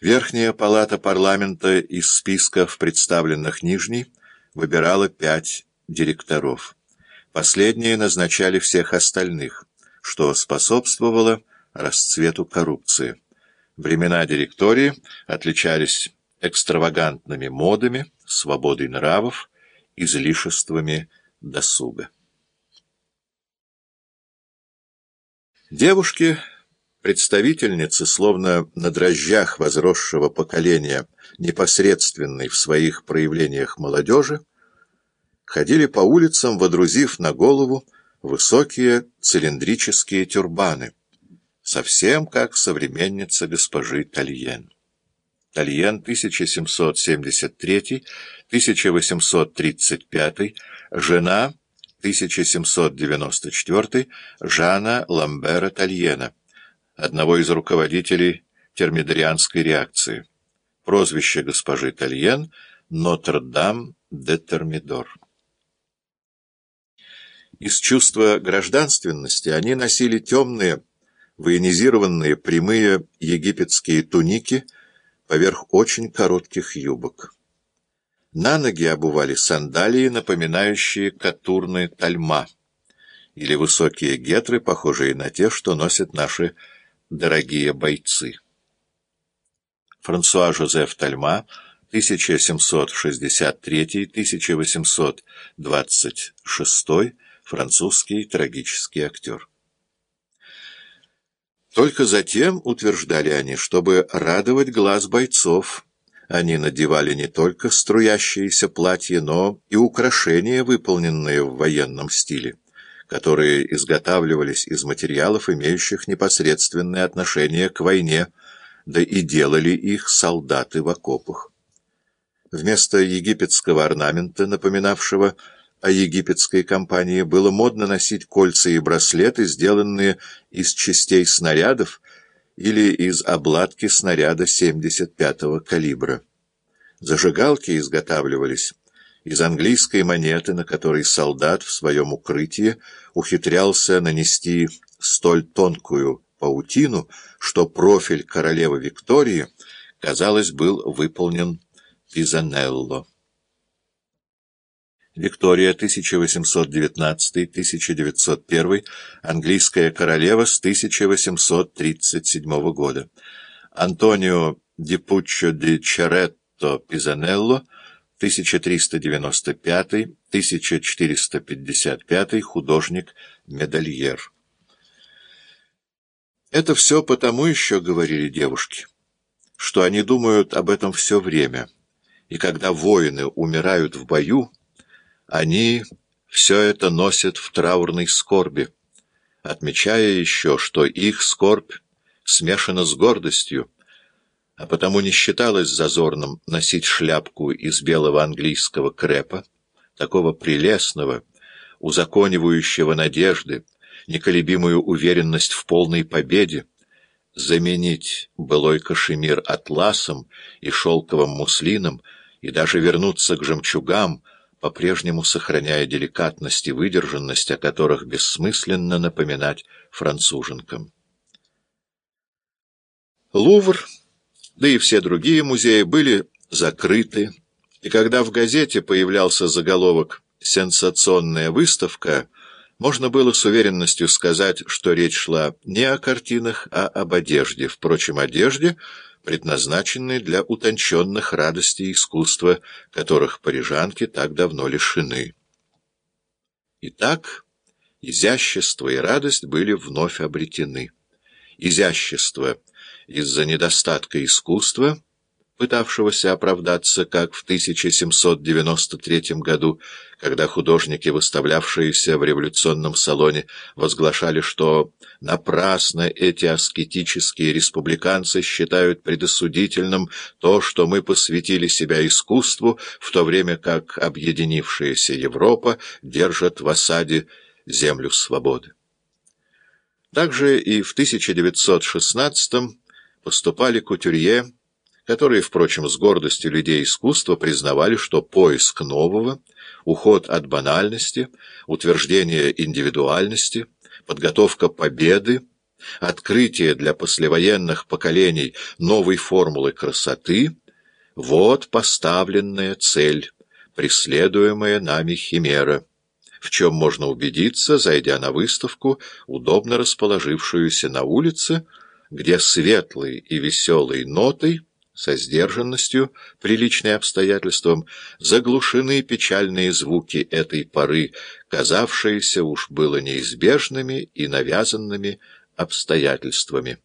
Верхняя палата парламента из списков, представленных нижней, выбирала пять директоров. Последние назначали всех остальных, что способствовало расцвету коррупции. Времена директории отличались экстравагантными модами, свободой нравов, излишествами досуга. Девушки Представительницы, словно на дрожжах возросшего поколения, непосредственной в своих проявлениях молодежи, ходили по улицам, водрузив на голову высокие цилиндрические тюрбаны, совсем как современница госпожи Тальен. Тальен 1773-1835, жена 1794 Жана Ламбера Тальена, одного из руководителей термидорианской реакции. Прозвище госпожи Тальен — Нотр-Дам де Термидор. Из чувства гражданственности они носили темные, военизированные прямые египетские туники поверх очень коротких юбок. На ноги обували сандалии, напоминающие катурные тальма, или высокие гетры, похожие на те, что носят наши дорогие бойцы. Франсуа Жозеф Тальма, 1763-1826, французский трагический актер. Только затем, утверждали они, чтобы радовать глаз бойцов, они надевали не только струящиеся платья, но и украшения, выполненные в военном стиле которые изготавливались из материалов, имеющих непосредственное отношение к войне, да и делали их солдаты в окопах. Вместо египетского орнамента, напоминавшего о египетской компании, было модно носить кольца и браслеты, сделанные из частей снарядов или из обладки снаряда 75-го калибра. Зажигалки изготавливались из английской монеты, на которой солдат в своем укрытии ухитрялся нанести столь тонкую паутину, что профиль королевы Виктории, казалось, был выполнен Пизанелло. Виктория, 1819-1901, английская королева с 1837 года. Антонио Ди Пуччо ди Черетто Пизанелло, 1395-1455 художник-медальер. Это все потому еще, говорили девушки, что они думают об этом все время, и когда воины умирают в бою, они все это носят в траурной скорби, отмечая еще, что их скорбь смешана с гордостью, а потому не считалось зазорным носить шляпку из белого английского крепа, такого прелестного, узаконивающего надежды, неколебимую уверенность в полной победе, заменить былой кашемир атласом и шелковым муслином и даже вернуться к жемчугам, по-прежнему сохраняя деликатность и выдержанность, о которых бессмысленно напоминать француженкам. Лувр да и все другие музеи были закрыты, и когда в газете появлялся заголовок «Сенсационная выставка», можно было с уверенностью сказать, что речь шла не о картинах, а об одежде, впрочем, одежде, предназначенной для утонченных радостей искусства, которых парижанки так давно лишены. Итак, изящество и радость были вновь обретены. Изящество — из-за недостатка искусства, пытавшегося оправдаться, как в 1793 году, когда художники, выставлявшиеся в революционном салоне, возглашали, что напрасно эти аскетические республиканцы считают предосудительным то, что мы посвятили себя искусству, в то время как объединившаяся Европа держит в осаде землю свободы. Также и в 1916 году поступали кутюрье, которые, впрочем, с гордостью людей искусства признавали, что поиск нового, уход от банальности, утверждение индивидуальности, подготовка победы открытие для послевоенных поколений новой формулы красоты — вот поставленная цель, преследуемая нами химера, в чем можно убедиться, зайдя на выставку, удобно расположившуюся на улице, где светлой и веселой нотой со сдержанностью, приличной обстоятельствам, заглушены печальные звуки этой поры, казавшиеся уж было неизбежными и навязанными обстоятельствами.